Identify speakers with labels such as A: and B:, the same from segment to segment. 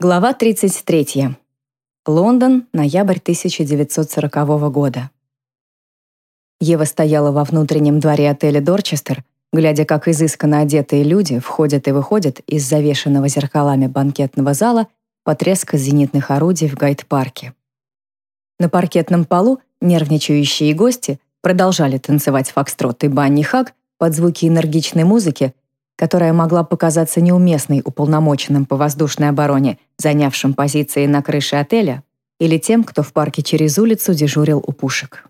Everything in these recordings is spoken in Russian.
A: Глава 33. Лондон, ноябрь 1940 года. Ева стояла во внутреннем дворе отеля «Дорчестер», глядя, как изысканно одетые люди входят и выходят из завешенного зеркалами банкетного зала под треск зенитных орудий в гайд-парке. На паркетном полу нервничающие гости продолжали танцевать фокстрот и банни-хак под звуки энергичной музыки, которая могла показаться неуместной уполномоченным по воздушной обороне, занявшим позиции на крыше отеля, или тем, кто в парке через улицу дежурил у пушек.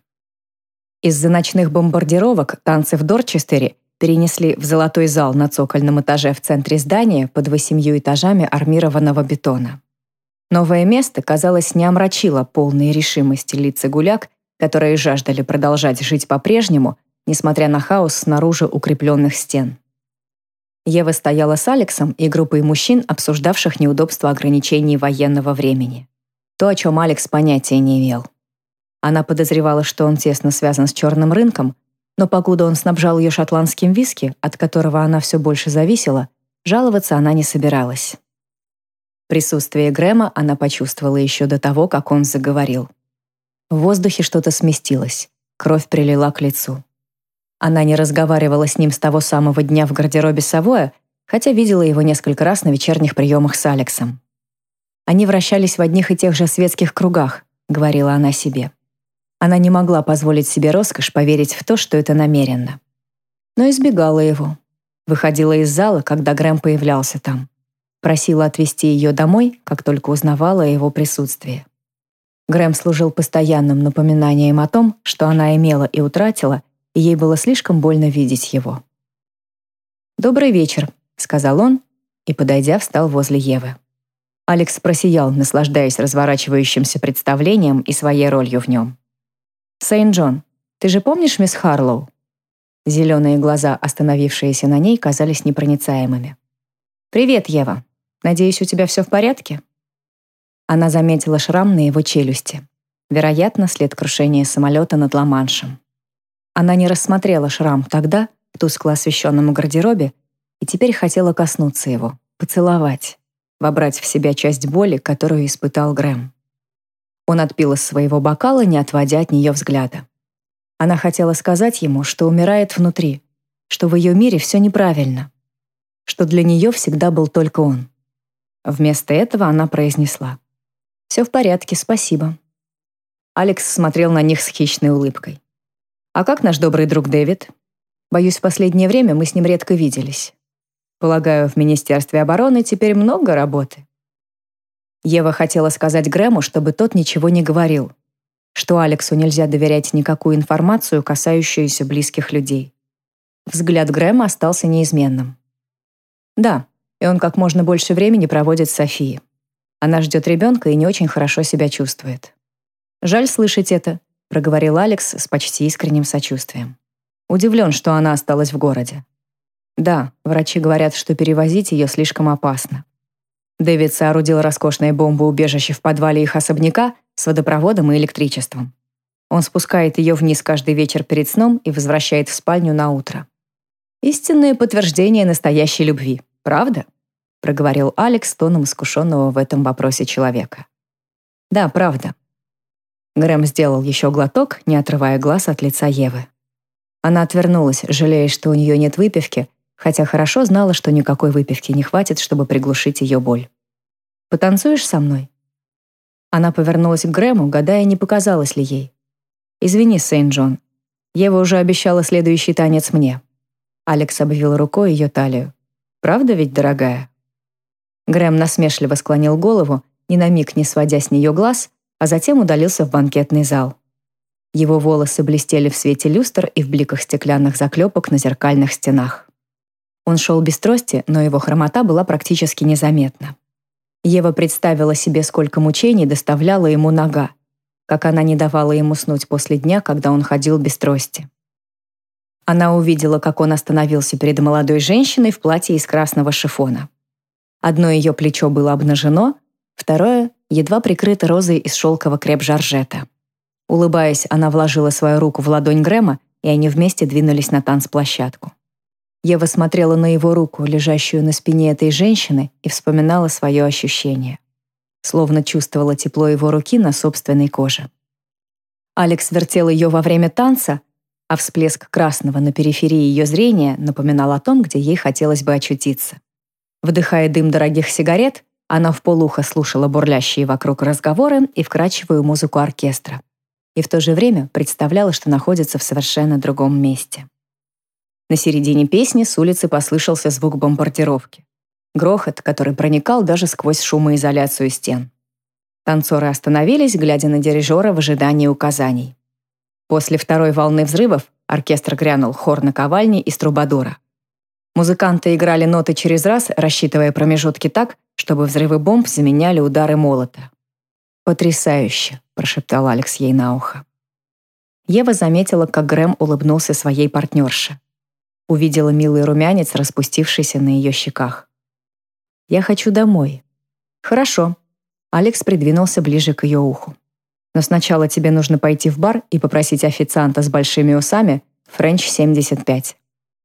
A: Из-за ночных бомбардировок танцы в Дорчестере перенесли в золотой зал на цокольном этаже в центре здания под восемью этажами армированного бетона. Новое место, казалось, не омрачило полной решимости лица гуляк, которые жаждали продолжать жить по-прежнему, несмотря на хаос снаружи укрепленных стен. Ева стояла с Алексом и группой мужчин, обсуждавших неудобства ограничений военного времени. То, о чем Алекс понятия не имел. Она подозревала, что он тесно связан с черным рынком, но покуда он снабжал ее шотландским виски, от которого она все больше зависела, жаловаться она не собиралась. Присутствие Грэма она почувствовала еще до того, как он заговорил. В воздухе что-то сместилось, кровь прилила к лицу. Она не разговаривала с ним с того самого дня в гардеробе Савоя, хотя видела его несколько раз на вечерних приемах с Алексом. Они вращались в одних и тех же светских кругах, говорила она себе. Она не могла позволить себе роскошь поверить в то, что это намеренно. Но избегала его. Выходила из зала, когда Грэм появлялся там. Просила отвезти ее домой, как только узнавала о его присутствии. Грэм служил постоянным напоминанием о том, что она имела и утратила, и ей было слишком больно видеть его. «Добрый вечер», — сказал он, и, подойдя, встал возле Евы. Алекс просиял, наслаждаясь разворачивающимся представлением и своей ролью в нем. «Сейн-Джон, ты же помнишь мисс Харлоу?» Зеленые глаза, остановившиеся на ней, казались непроницаемыми. «Привет, Ева. Надеюсь, у тебя все в порядке?» Она заметила шрам на его челюсти. Вероятно, след крушения самолета над Ла-Маншем. Она не рассмотрела шрам тогда, в тускло освещенном гардеробе, и теперь хотела коснуться его, поцеловать, вобрать в себя часть боли, которую испытал Грэм. Он отпил из своего бокала, не отводя от нее взгляда. Она хотела сказать ему, что умирает внутри, что в ее мире все неправильно, что для нее всегда был только он. Вместо этого она произнесла. «Все в порядке, спасибо». Алекс смотрел на них с хищной улыбкой. А как наш добрый друг Дэвид? Боюсь, в последнее время мы с ним редко виделись. Полагаю, в Министерстве обороны теперь много работы. Ева хотела сказать Грэму, чтобы тот ничего не говорил, что Алексу нельзя доверять никакую информацию, касающуюся близких людей. Взгляд Грэма остался неизменным. Да, и он как можно больше времени проводит с Софией. Она ждет ребенка и не очень хорошо себя чувствует. Жаль слышать это, проговорил Алекс с почти искренним сочувствием. Удивлен, что она осталась в городе. Да, врачи говорят, что перевозить ее слишком опасно. Дэвид соорудил роскошное бомбоубежище в подвале их особняка с водопроводом и электричеством. Он спускает ее вниз каждый вечер перед сном и возвращает в спальню на утро. Истинное подтверждение настоящей любви, правда? проговорил Алекс тоном искушенного в этом вопросе человека. Да, правда. Грэм сделал еще глоток, не отрывая глаз от лица Евы. Она отвернулась, жалея, что у нее нет выпивки, хотя хорошо знала, что никакой выпивки не хватит, чтобы приглушить ее боль. «Потанцуешь со мной?» Она повернулась к Грэму, гадая, не показалось ли ей. «Извини, Сейн-Джон. Ева уже обещала следующий танец мне». Алекс обвил рукой ее талию. «Правда ведь, дорогая?» Грэм насмешливо склонил голову, ни на миг не сводя с нее глаз, а затем удалился в банкетный зал. Его волосы блестели в свете люстр и в бликах стеклянных заклепок на зеркальных стенах. Он шел без трости, но его хромота была практически незаметна. Ева представила себе, сколько мучений доставляла ему нога, как она не давала ему снуть после дня, когда он ходил без трости. Она увидела, как он остановился перед молодой женщиной в платье из красного шифона. Одно ее плечо было обнажено, второе едва прикрыта розой из шелкового креп-жаржета. Улыбаясь, она вложила свою руку в ладонь Грэма, и они вместе двинулись на танцплощадку. Ева смотрела на его руку, лежащую на спине этой женщины, и вспоминала свое ощущение. словно чувствовала тепло его руки на собственной коже. Алекс вертел ее во время танца, а всплеск красного на периферии ее зрения напоминал о том, где ей хотелось бы очутиться. Вдыхая дым дорогих сигарет, она в полухо слушала бурлящие вокруг разговоры и вкрадчивую музыку оркестра. И в то же время представляла, что находится в совершенно другом месте. На середине песни с улицы послышался звук бомбардировки. Грохот, который проникал даже сквозь шумоизоляцию стен. Танцоры остановились, глядя на дирижера в ожидании указаний. После второй волны взрывов оркестр грянул хор наковальни из трубадура. Музыканты играли ноты через раз, рассчитывая промежутки так, чтобы взрывы бомб заменяли удары молота. «Потрясающе!» – прошептал Алекс ей на ухо. Ева заметила, как Грэм улыбнулся своей партнерше. Увидела милый румянец, распустившийся на ее щеках. «Я хочу домой». «Хорошо». Алекс придвинулся ближе к ее уху. Но сначала тебе нужно пойти в бар и попросить официанта с большими усами Френч 75.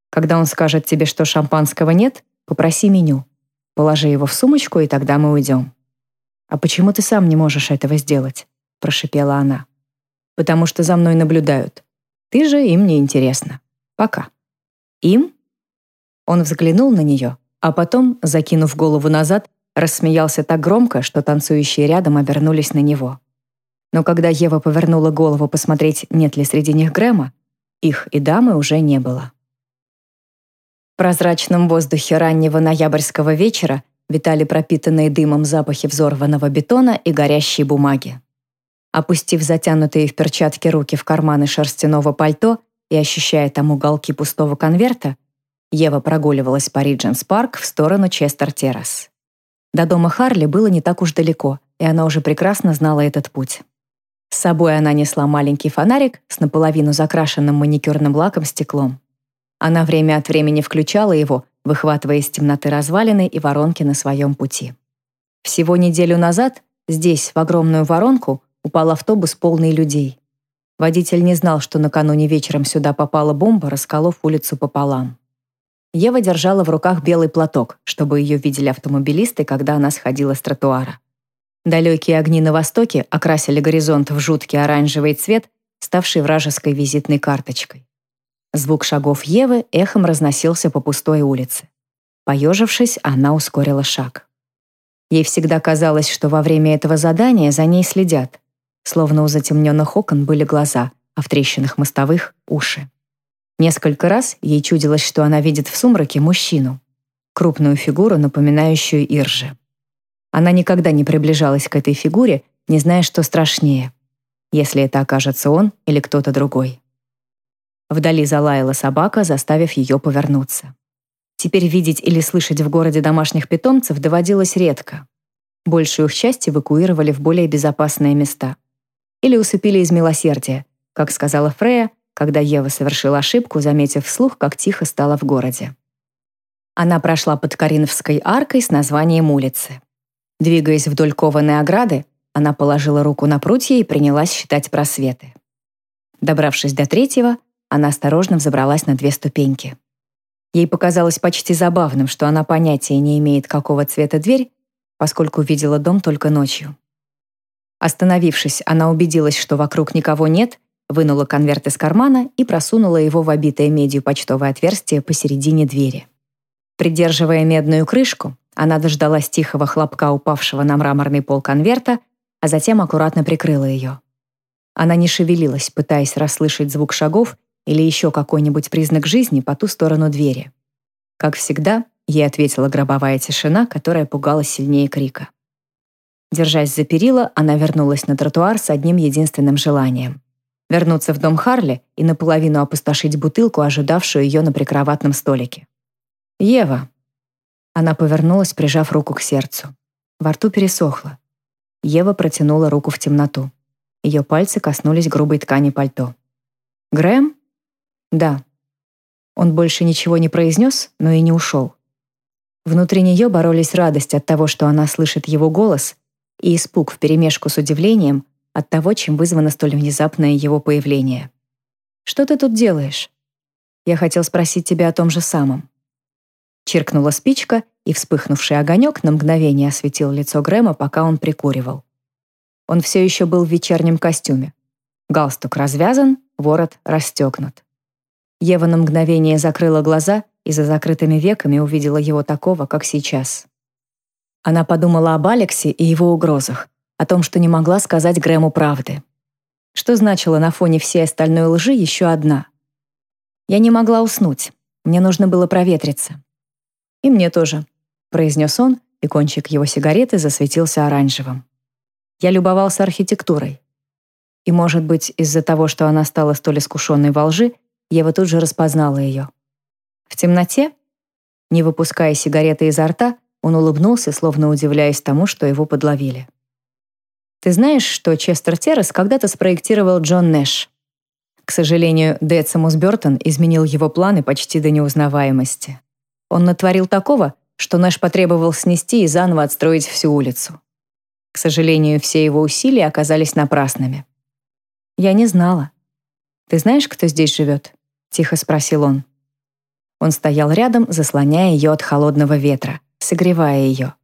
A: Когда он скажет тебе, что шампанского нет, попроси меню. Положи его в сумочку, и тогда мы уйдем. А почему ты сам не можешь этого сделать? прошипела она. Потому что за мной наблюдают. Ты же им не интересно. Пока. Им? Он взглянул на нее, а потом, закинув голову назад, рассмеялся так громко, что танцующие рядом обернулись на него. Но когда Ева повернула голову посмотреть, нет ли среди них Грэма, их и дамы уже не было. В прозрачном воздухе раннего ноябрьского вечера витали пропитанные дымом запахи взорванного бетона и горящей бумаги. Опустив затянутые в перчатки руки в карманы шерстяного пальто и ощущая там уголки пустого конверта, Ева прогуливалась по Ридженс-парк в сторону Честер-террас. До дома Харли было не так уж далеко, и она уже прекрасно знала этот путь. С собой она несла маленький фонарик с наполовину закрашенным маникюрным лаком стеклом. Она время от времени включала его, выхватывая из темноты развалины и воронки на своем пути. Всего неделю назад здесь, в огромную воронку, упал автобус полный людей. Водитель не знал, что накануне вечером сюда попала бомба, расколов улицу пополам. Ева держала в руках белый платок, чтобы ее видели автомобилисты, когда она сходила с тротуара. Далекие огни на востоке окрасили горизонт в жуткий оранжевый цвет, ставший вражеской визитной карточкой. Звук шагов Евы эхом разносился по пустой улице. Поежившись, она ускорила шаг. Ей всегда казалось, что во время этого задания за ней следят, словно у затемненных окон были глаза, а в трещинах мостовых — уши. Несколько раз ей чудилось, что она видит в сумраке мужчину, крупную фигуру, напоминающую Иржи. Она никогда не приближалась к этой фигуре, не зная, что страшнее, если это окажется он или кто-то другой. Вдали залаяла собака, заставив ее повернуться. Теперь видеть или слышать в городе домашних питомцев доводилось редко. Большую их часть эвакуировали в более безопасные места. Или усыпили из милосердия, как сказала Фрея, когда Ева совершила ошибку, заметив вслух, как тихо стало в городе. Она прошла под Кариновской аркой с названием улицы. Двигаясь вдоль кованой ограды, она положила руку на прутья и принялась считать просветы. Добравшись до третьего, она осторожно взобралась на две ступеньки. Ей показалось почти забавным, что она понятия не имеет, какого цвета дверь, поскольку видела дом только ночью. Остановившись, она убедилась, что вокруг никого нет, вынула конверт из кармана и просунула его в обитое медью почтовое отверстие посередине двери. Придерживая медную крышку, она дождалась тихого хлопка упавшего на мраморный пол конверта, а затем аккуратно прикрыла ее. Она не шевелилась, пытаясь расслышать звук шагов или еще какой-нибудь признак жизни по ту сторону двери. Как всегда, ей ответила гробовая тишина, которая пугала сильнее крика. Держась за перила, она вернулась на тротуар с одним единственным желанием — вернуться в дом Харли и наполовину опустошить бутылку, ожидавшую ее на прикроватном столике. «Ева», она повернулась, прижав руку к сердцу. Во рту пересохло. Ева протянула руку в темноту. Ее пальцы коснулись грубой ткани пальто. «Грэм?» «Да». Он больше ничего не произнес, но и не ушел. Внутри нее боролись радость от того, что она слышит его голос, и испуг вперемешку с удивлением от того, чем вызвано столь внезапное его появление. «Что ты тут делаешь?» «Я хотел спросить тебя о том же самом». Чиркнула спичка, и вспыхнувший огонек на мгновение осветил лицо Грэма, пока он прикуривал. Он все еще был в вечернем костюме. Галстук развязан, ворот расстегнут. Ева на мгновение закрыла глаза и за закрытыми веками увидела его такого, как сейчас. Она подумала об Алексе и его угрозах, о том, что не могла сказать Грэму правды. Что значило на фоне всей остальной лжи еще одна? Я не могла уснуть. Мне нужно было проветриться. И мне тоже, произнес он, и кончик его сигареты засветился оранжевым. Я любовался архитектурой. И, может быть, из-за того, что она стала столь искушенной во лжи, Ева тут же распознала ее. В темноте, не выпуская сигареты изо рта, он улыбнулся, словно удивляясь тому, что его подловили. «Ты знаешь, что Честер Террас когда-то спроектировал Джон Нэш?» К сожалению, Децимус Бёртон изменил его планы почти до неузнаваемости. Он натворил такого, что Нэш потребовал снести и заново отстроить всю улицу. К сожалению, все его усилия оказались напрасными. Я не знала. «Ты знаешь, кто здесь живет?» — тихо спросил он. Он стоял рядом, заслоняя ее от холодного ветра, согревая ее.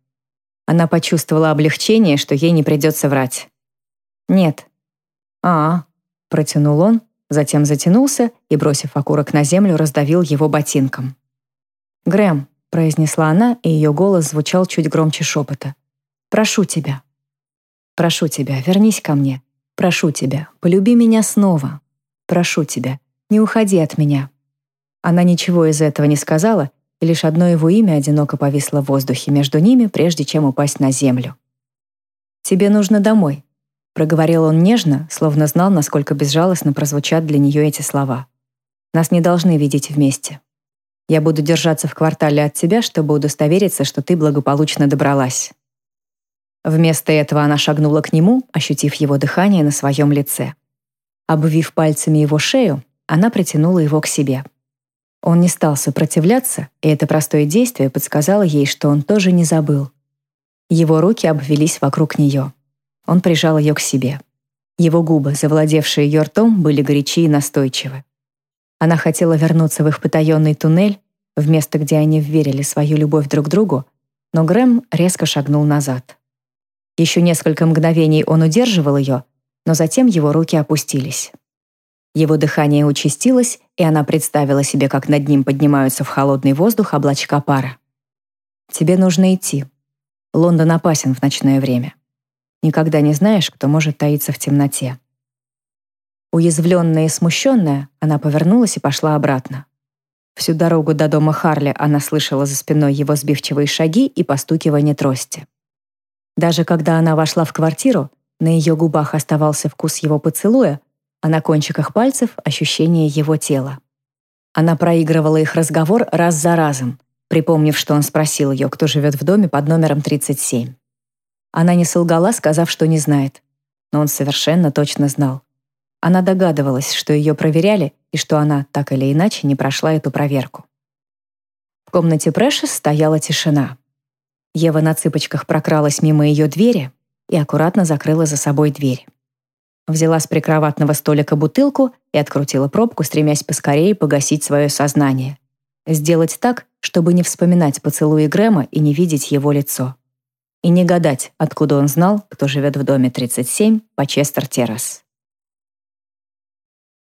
A: Она почувствовала облегчение, что ей не придется врать. «Нет». «А, -а — протянул он, затем затянулся и, бросив окурок на землю, раздавил его ботинком. «Грэм», — произнесла она, и ее голос звучал чуть громче шепота. «Прошу тебя. Прошу тебя, вернись ко мне. Прошу тебя, полюби меня снова. Прошу тебя, не уходи от меня». Она ничего из этого не сказала, и лишь одно его имя одиноко повисло в воздухе между ними, прежде чем упасть на землю. «Тебе нужно домой», — проговорил он нежно, словно знал, насколько безжалостно прозвучат для нее эти слова. «Нас не должны видеть вместе. Я буду держаться в квартале от тебя, чтобы удостовериться, что ты благополучно добралась». Вместо этого она шагнула к нему, ощутив его дыхание на своем лице. Обвив пальцами его шею, она притянула его к себе. Он не стал сопротивляться, и это простое действие подсказало ей, что он тоже не забыл. Его руки обвелись вокруг нее. Он прижал ее к себе. Его губы, завладевшие ее ртом, были горячи и настойчивы. Она хотела вернуться в их потаенный туннель, в место, где они вверили свою любовь друг другу, но Грэм резко шагнул назад. Еще несколько мгновений он удерживал ее, но затем его руки опустились. Его дыхание участилось, и она представила себе, как над ним поднимаются в холодный воздух облачка пара. «Тебе нужно идти. Лондон опасен в ночное время. Никогда не знаешь, кто может таиться в темноте». Уязвленная и смущенная, она повернулась и пошла обратно. Всю дорогу до дома Харли она слышала за спиной его сбивчивые шаги и постукивание трости. Даже когда она вошла в квартиру, на ее губах оставался вкус его поцелуя, а на кончиках пальцев ощущение его тела. Она проигрывала их разговор раз за разом, припомнив, что он спросил ее, кто живет в доме под номером 37. Она не солгала, сказав, что не знает, но он совершенно точно знал. Она догадывалась, что ее проверяли и что она так или иначе не прошла эту проверку. В комнате Прэшес стояла тишина. Ева на цыпочках прокралась мимо ее двери и аккуратно закрыла за собой дверь. Взяла с прикроватного столика бутылку и открутила пробку, стремясь поскорее погасить свое сознание. Сделать так, чтобы не вспоминать поцелуи Грэма и не видеть его лицо. И не гадать, откуда он знал, кто живет в доме 37 по Честер-Террас.